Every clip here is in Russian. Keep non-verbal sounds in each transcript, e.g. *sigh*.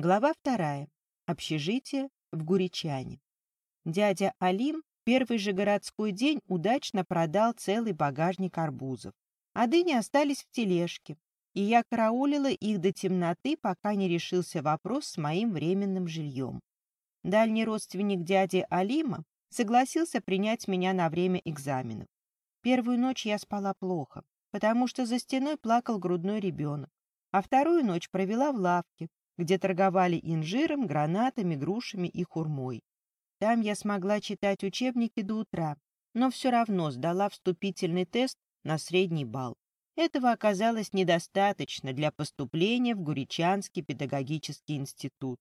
Глава вторая. Общежитие в Гуричане. Дядя Алим первый же городской день удачно продал целый багажник арбузов. А дыни остались в тележке, и я караулила их до темноты, пока не решился вопрос с моим временным жильем. Дальний родственник дяди Алима согласился принять меня на время экзаменов. Первую ночь я спала плохо, потому что за стеной плакал грудной ребенок, а вторую ночь провела в лавке, где торговали инжиром, гранатами, грушами и хурмой. Там я смогла читать учебники до утра, но все равно сдала вступительный тест на средний балл. Этого оказалось недостаточно для поступления в Гуричанский педагогический институт.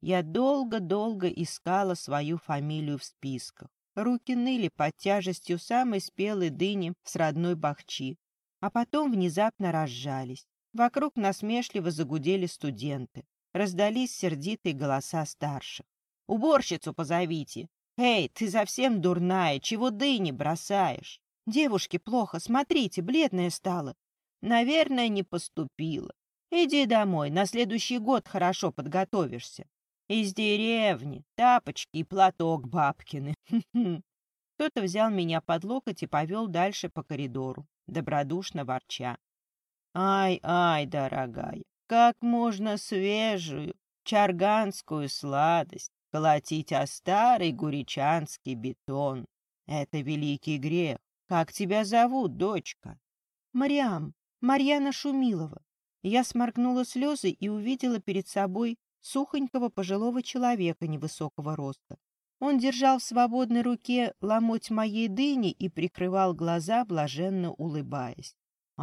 Я долго-долго искала свою фамилию в списках. Руки ныли под тяжестью самой спелой дыни с родной бахчи, а потом внезапно разжались. Вокруг насмешливо загудели студенты. Раздались сердитые голоса старших. «Уборщицу позовите! Эй, ты совсем дурная, чего дыни бросаешь? Девушке плохо, смотрите, бледная стала. Наверное, не поступила. Иди домой, на следующий год хорошо подготовишься. Из деревни, тапочки и платок бабкины. *laughs* Кто-то взял меня под локоть и повел дальше по коридору, добродушно ворча. Ай, ай, дорогая, как можно свежую, чарганскую сладость колотить о старый гуричанский бетон? Это великий грех. Как тебя зовут, дочка? Мариам, Марьяна Шумилова. Я сморгнула слезы и увидела перед собой сухонького пожилого человека невысокого роста. Он держал в свободной руке ломоть моей дыни и прикрывал глаза, блаженно улыбаясь.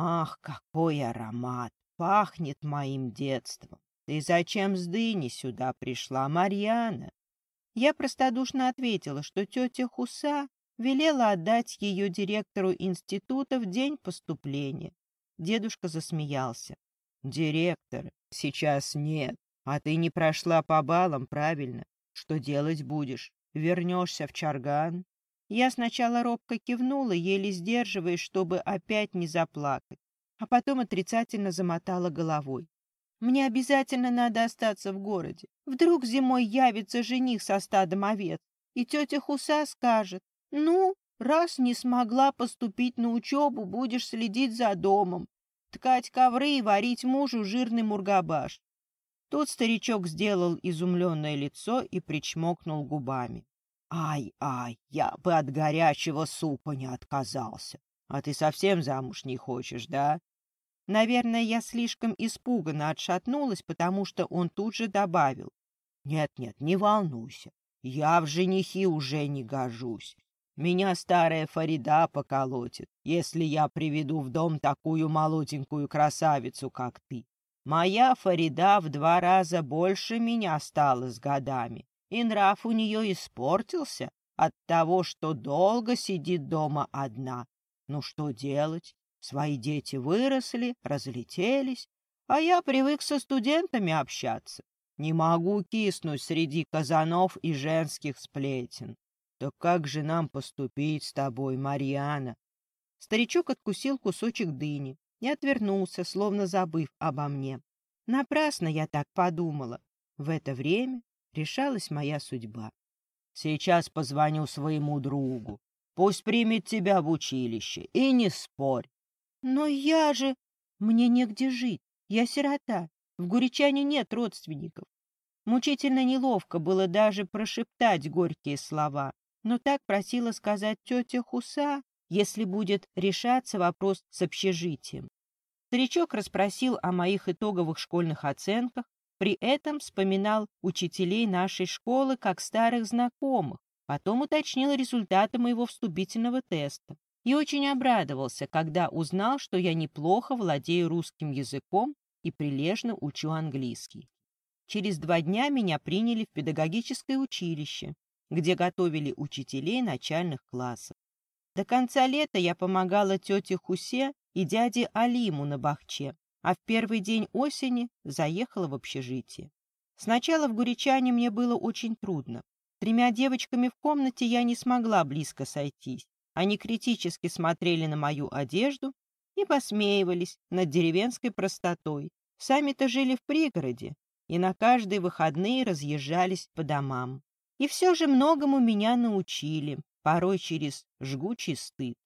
Ах, какой аромат! Пахнет моим детством. Ты зачем с дыни сюда пришла, Марьяна? Я простодушно ответила, что тетя Хуса велела отдать ее директору института в день поступления. Дедушка засмеялся. «Директор, сейчас нет. А ты не прошла по баллам, правильно? Что делать будешь? Вернешься в Чарган?» Я сначала робко кивнула, еле сдерживаясь, чтобы опять не заплакать, а потом отрицательно замотала головой. «Мне обязательно надо остаться в городе. Вдруг зимой явится жених со стадом овец, и тетя Хуса скажет, «Ну, раз не смогла поступить на учебу, будешь следить за домом, ткать ковры и варить мужу жирный мургабаш». Тут старичок сделал изумленное лицо и причмокнул губами. Ай-ай, я бы от горячего супа не отказался. А ты совсем замуж не хочешь, да? Наверное, я слишком испуганно отшатнулась, потому что он тут же добавил. Нет-нет, не волнуйся, я в женихи уже не гожусь. Меня старая Фарида поколотит, если я приведу в дом такую молоденькую красавицу, как ты. Моя Фарида в два раза больше меня стала с годами, и нрав у нее испортился от того, что долго сидит дома одна. Ну что делать? Свои дети выросли, разлетелись, а я привык со студентами общаться. Не могу киснуть среди казанов и женских сплетен. Так как же нам поступить с тобой, Марьяна? Старичок откусил кусочек дыни и отвернулся, словно забыв обо мне. Напрасно я так подумала. В это время решалась моя судьба. Сейчас позвоню своему другу. Пусть примет тебя в училище, и не спорь. Но я же... Мне негде жить. Я сирота. В Гуричане нет родственников. Мучительно неловко было даже прошептать горькие слова. Но так просила сказать тетя Хуса, если будет решаться вопрос с общежитием. Старичок расспросил о моих итоговых школьных оценках, при этом вспоминал учителей нашей школы как старых знакомых, потом уточнил результаты моего вступительного теста и очень обрадовался, когда узнал, что я неплохо владею русским языком и прилежно учу английский. Через два дня меня приняли в педагогическое училище, где готовили учителей начальных классов. До конца лета я помогала тете Хусе и дяде Алиму на Бахче, а в первый день осени заехала в общежитие. Сначала в Гуричане мне было очень трудно. Тремя девочками в комнате я не смогла близко сойтись. Они критически смотрели на мою одежду и посмеивались над деревенской простотой. Сами-то жили в пригороде, и на каждые выходные разъезжались по домам. И все же многому меня научили, порой через жгучий стыд.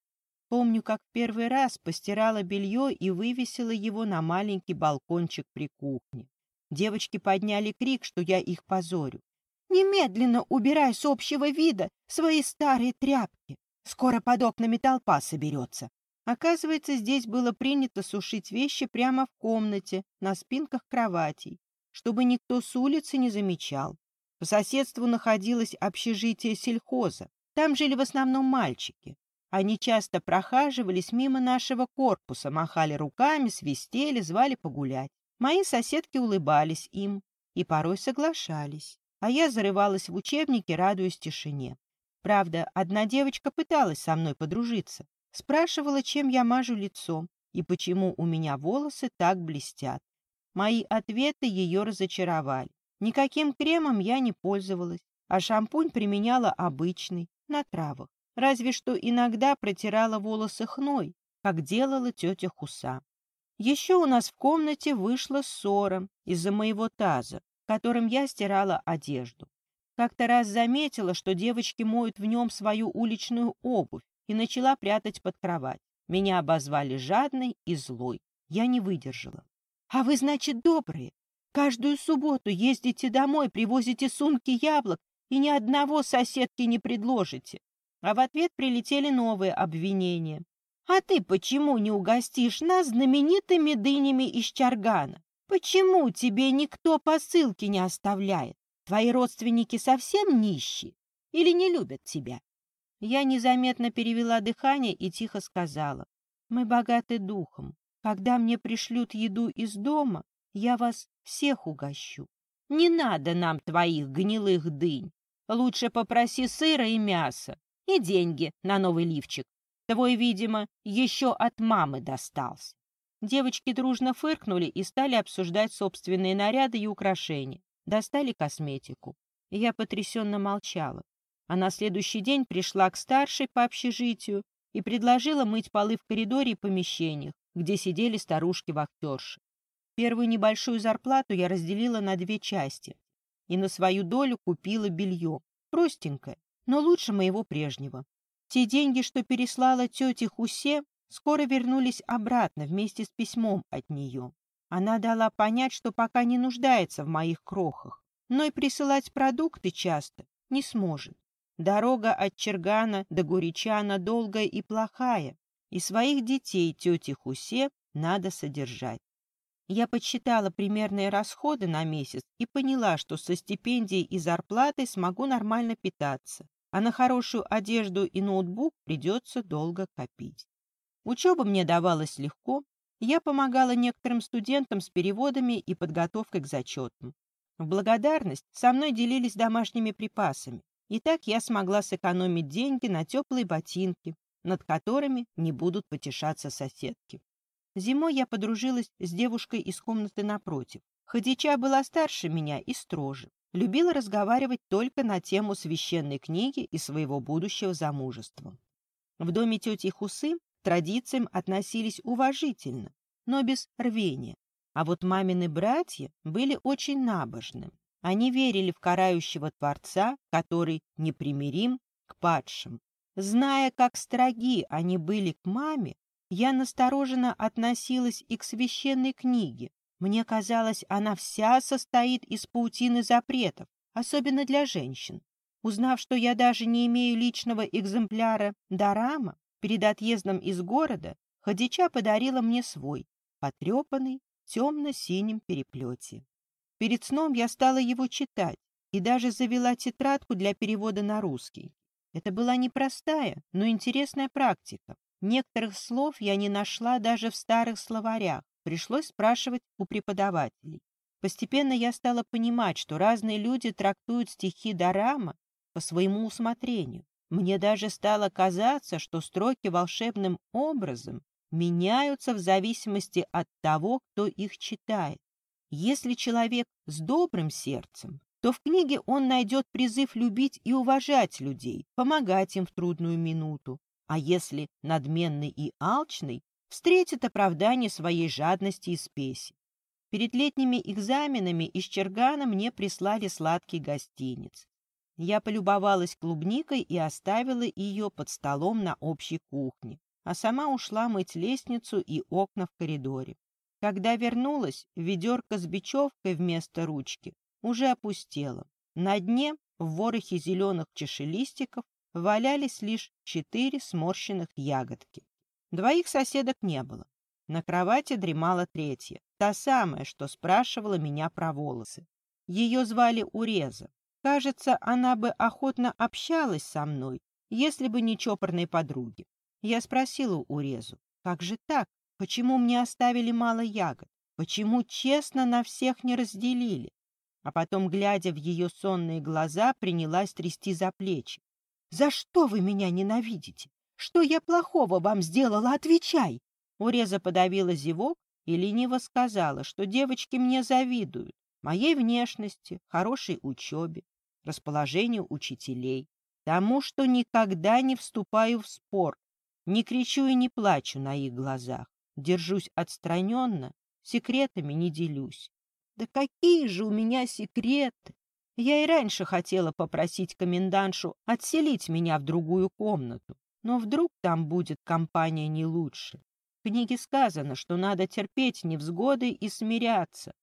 Помню, как первый раз постирала белье и вывесила его на маленький балкончик при кухне. Девочки подняли крик, что я их позорю. «Немедленно убирай с общего вида свои старые тряпки! Скоро под окнами толпа соберется!» Оказывается, здесь было принято сушить вещи прямо в комнате, на спинках кроватей, чтобы никто с улицы не замечал. По соседству находилось общежитие сельхоза. Там жили в основном мальчики. Они часто прохаживались мимо нашего корпуса, махали руками, свистели, звали погулять. Мои соседки улыбались им и порой соглашались, а я зарывалась в учебнике, радуясь тишине. Правда, одна девочка пыталась со мной подружиться, спрашивала, чем я мажу лицо и почему у меня волосы так блестят. Мои ответы ее разочаровали. Никаким кремом я не пользовалась, а шампунь применяла обычный, на травах. Разве что иногда протирала волосы хной, как делала тетя Хуса. Еще у нас в комнате вышла ссора из-за моего таза, которым я стирала одежду. Как-то раз заметила, что девочки моют в нем свою уличную обувь и начала прятать под кровать. Меня обозвали жадной и злой. Я не выдержала. А вы, значит, добрые. Каждую субботу ездите домой, привозите сумки яблок и ни одного соседки не предложите. А в ответ прилетели новые обвинения. А ты почему не угостишь нас знаменитыми дынями из Чаргана? Почему тебе никто посылки не оставляет? Твои родственники совсем нищие или не любят тебя? Я незаметно перевела дыхание и тихо сказала. Мы богаты духом. Когда мне пришлют еду из дома, я вас всех угощу. Не надо нам твоих гнилых дынь. Лучше попроси сыра и мяса и деньги на новый лифчик. Твой, видимо, еще от мамы достался. Девочки дружно фыркнули и стали обсуждать собственные наряды и украшения. Достали косметику. Я потрясенно молчала. А на следующий день пришла к старшей по общежитию и предложила мыть полы в коридоре и помещениях, где сидели старушки-вахтерши. Первую небольшую зарплату я разделила на две части и на свою долю купила белье, простенькое, но лучше моего прежнего. Те деньги, что переслала тете Хусе, скоро вернулись обратно вместе с письмом от нее. Она дала понять, что пока не нуждается в моих крохах, но и присылать продукты часто не сможет. Дорога от Чергана до Гуричана долгая и плохая, и своих детей тете Хусе надо содержать. Я подсчитала примерные расходы на месяц и поняла, что со стипендией и зарплатой смогу нормально питаться, а на хорошую одежду и ноутбук придется долго копить. Учеба мне давалась легко, я помогала некоторым студентам с переводами и подготовкой к зачетам. В благодарность со мной делились домашними припасами, и так я смогла сэкономить деньги на теплые ботинки, над которыми не будут потешаться соседки. Зимой я подружилась с девушкой из комнаты напротив. Хадича была старше меня и строже. Любила разговаривать только на тему священной книги и своего будущего замужества. В доме тети Хусы традициям относились уважительно, но без рвения. А вот мамины братья были очень набожны. Они верили в карающего Творца, который непримирим к падшим. Зная, как строги они были к маме, я настороженно относилась и к священной книге. Мне казалось, она вся состоит из паутины запретов, особенно для женщин. Узнав, что я даже не имею личного экземпляра Дарама, перед отъездом из города Хадича подарила мне свой, потрепанный, темно-синем переплете. Перед сном я стала его читать и даже завела тетрадку для перевода на русский. Это была непростая, но интересная практика. Некоторых слов я не нашла даже в старых словарях, пришлось спрашивать у преподавателей. Постепенно я стала понимать, что разные люди трактуют стихи Дарама по своему усмотрению. Мне даже стало казаться, что строки волшебным образом меняются в зависимости от того, кто их читает. Если человек с добрым сердцем, то в книге он найдет призыв любить и уважать людей, помогать им в трудную минуту. А если надменный и алчный, встретит оправдание своей жадности и спеси. Перед летними экзаменами из Чергана мне прислали сладкий гостиниц. Я полюбовалась клубникой и оставила ее под столом на общей кухне, а сама ушла мыть лестницу и окна в коридоре. Когда вернулась, ведерко с бечевкой вместо ручки уже опустело. На дне, в ворохе зеленых чешелистиков, валялись лишь четыре сморщенных ягодки. Двоих соседок не было. На кровати дремала третья, та самая, что спрашивала меня про волосы. Ее звали Уреза. Кажется, она бы охотно общалась со мной, если бы не чопорные подруги. Я спросила Урезу, как же так? Почему мне оставили мало ягод? Почему честно на всех не разделили? А потом, глядя в ее сонные глаза, принялась трясти за плечи. «За что вы меня ненавидите? Что я плохого вам сделала? Отвечай!» Уреза подавила зевок и лениво сказала, что девочки мне завидуют. Моей внешности, хорошей учебе, расположению учителей, тому, что никогда не вступаю в спор, не кричу и не плачу на их глазах, держусь отстраненно, секретами не делюсь. Да какие же у меня секреты! Я и раньше хотела попросить комендантшу отселить меня в другую комнату, но вдруг там будет компания не лучше. В книге сказано, что надо терпеть невзгоды и смиряться.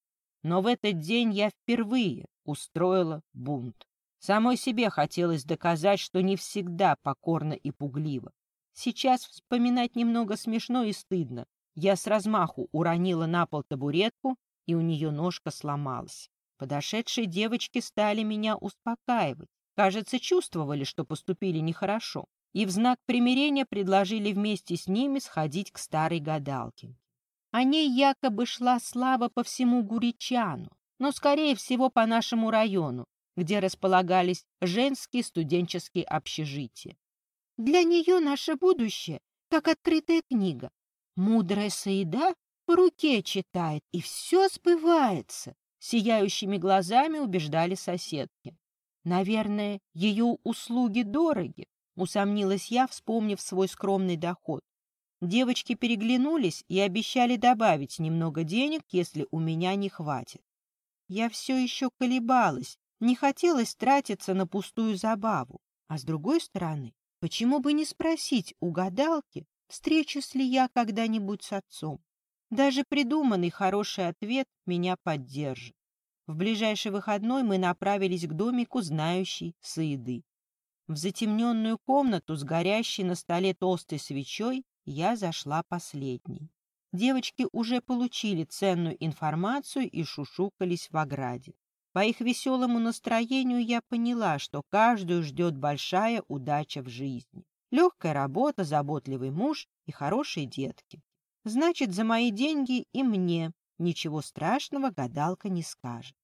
Но в этот день я впервые устроила бунт. Самой себе хотелось доказать, что не всегда покорно и пугливо. Сейчас вспоминать немного смешно и стыдно. Я с размаху уронила на пол табуретку, и у нее ножка сломалась. Подошедшие девочки стали меня успокаивать. Кажется, чувствовали, что поступили нехорошо, и в знак примирения предложили вместе с ними сходить к старой гадалке. О ней якобы шла слава по всему Гуричану, но, скорее всего, по нашему району, где располагались женские студенческие общежития. Для нее наше будущее, как открытая книга. Мудрая Саида по руке читает, и все сбывается, сияющими глазами убеждали соседки. Наверное, ее услуги дороги, усомнилась я, вспомнив свой скромный доход. Девочки переглянулись и обещали добавить немного денег, если у меня не хватит. Я все еще колебалась, не хотелось тратиться на пустую забаву. А с другой стороны, почему бы не спросить у гадалки, встречусь ли я когда-нибудь с отцом? Даже придуманный хороший ответ меня поддержит. В ближайший выходной мы направились к домику, знающей Саиды. В затемненную комнату с горящей на столе толстой свечой я зашла последней. Девочки уже получили ценную информацию и шушукались в ограде. По их веселому настроению я поняла, что каждую ждет большая удача в жизни. Легкая работа, заботливый муж и хорошие детки. Значит, за мои деньги и мне ничего страшного гадалка не скажет.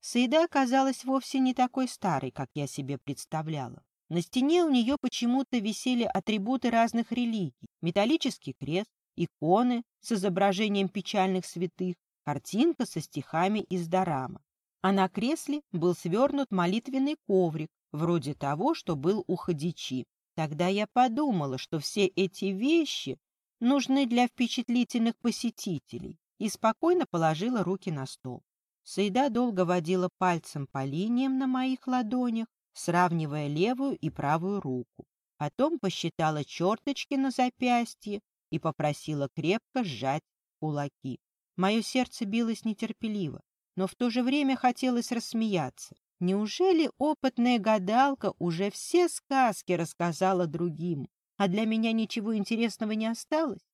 Саида оказалась вовсе не такой старой, как я себе представляла. На стене у нее почему-то висели атрибуты разных религий. Металлический крест, иконы с изображением печальных святых, картинка со стихами из Дарама а на кресле был свернут молитвенный коврик, вроде того, что был у Хадичи. Тогда я подумала, что все эти вещи нужны для впечатлительных посетителей, и спокойно положила руки на стол. Саида долго водила пальцем по линиям на моих ладонях, сравнивая левую и правую руку. Потом посчитала черточки на запястье и попросила крепко сжать кулаки. Мое сердце билось нетерпеливо но в то же время хотелось рассмеяться. Неужели опытная гадалка уже все сказки рассказала другим, а для меня ничего интересного не осталось?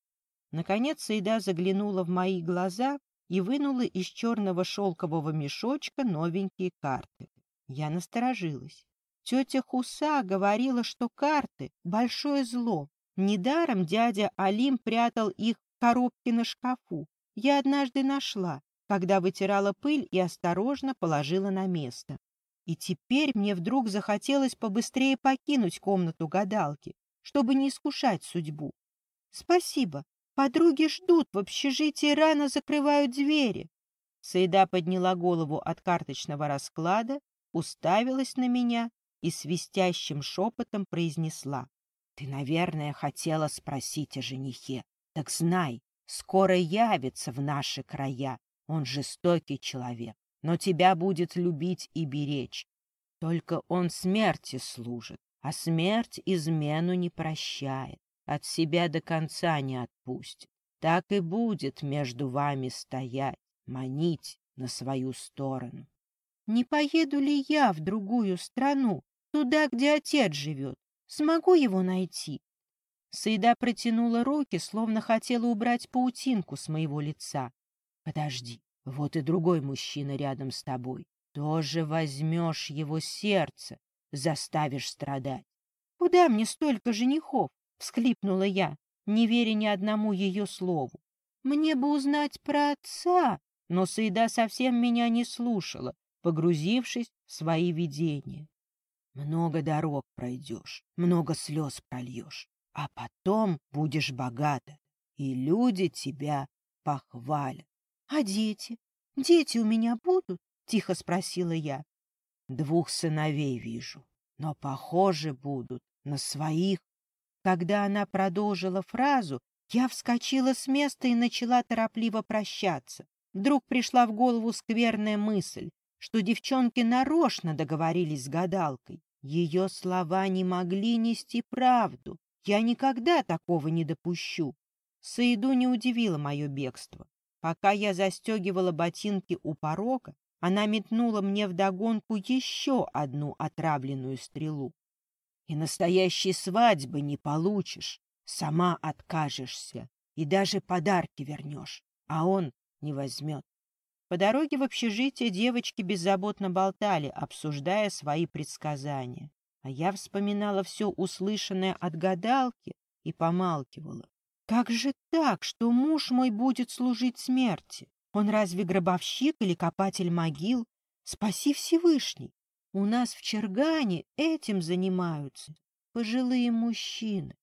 Наконец Саида заглянула в мои глаза и вынула из черного шелкового мешочка новенькие карты. Я насторожилась. Тетя Хуса говорила, что карты — большое зло. Недаром дядя Алим прятал их в коробке на шкафу. Я однажды нашла когда вытирала пыль и осторожно положила на место. И теперь мне вдруг захотелось побыстрее покинуть комнату гадалки, чтобы не искушать судьбу. Спасибо. Подруги ждут, в общежитии рано закрывают двери. Саида подняла голову от карточного расклада, уставилась на меня и свистящим шепотом произнесла. — Ты, наверное, хотела спросить о женихе. Так знай, скоро явится в наши края Он жестокий человек, но тебя будет любить и беречь. Только он смерти служит, а смерть измену не прощает, от себя до конца не отпустит. Так и будет между вами стоять, манить на свою сторону. Не поеду ли я в другую страну, туда, где отец живет? Смогу его найти? Саида протянула руки, словно хотела убрать паутинку с моего лица. Подожди, вот и другой мужчина рядом с тобой. Тоже возьмешь его сердце, заставишь страдать. Куда мне столько женихов? Всхлипнула я, не веря ни одному ее слову. Мне бы узнать про отца, но Саида совсем меня не слушала, погрузившись в свои видения. Много дорог пройдешь, много слез прольешь, а потом будешь богата, и люди тебя похвалят. — А дети? Дети у меня будут? — тихо спросила я. — Двух сыновей вижу, но похожи будут на своих. Когда она продолжила фразу, я вскочила с места и начала торопливо прощаться. Вдруг пришла в голову скверная мысль, что девчонки нарочно договорились с гадалкой. Ее слова не могли нести правду. Я никогда такого не допущу. Саиду не удивило мое бегство. Пока я застегивала ботинки у порога, она метнула мне вдогонку еще одну отравленную стрелу. И настоящей свадьбы не получишь, сама откажешься и даже подарки вернешь, а он не возьмет. По дороге в общежитие девочки беззаботно болтали, обсуждая свои предсказания. А я вспоминала все услышанное от гадалки и помалкивала. Как же так, что муж мой будет служить смерти? Он разве гробовщик или копатель могил? Спаси Всевышний! У нас в Чергане этим занимаются пожилые мужчины.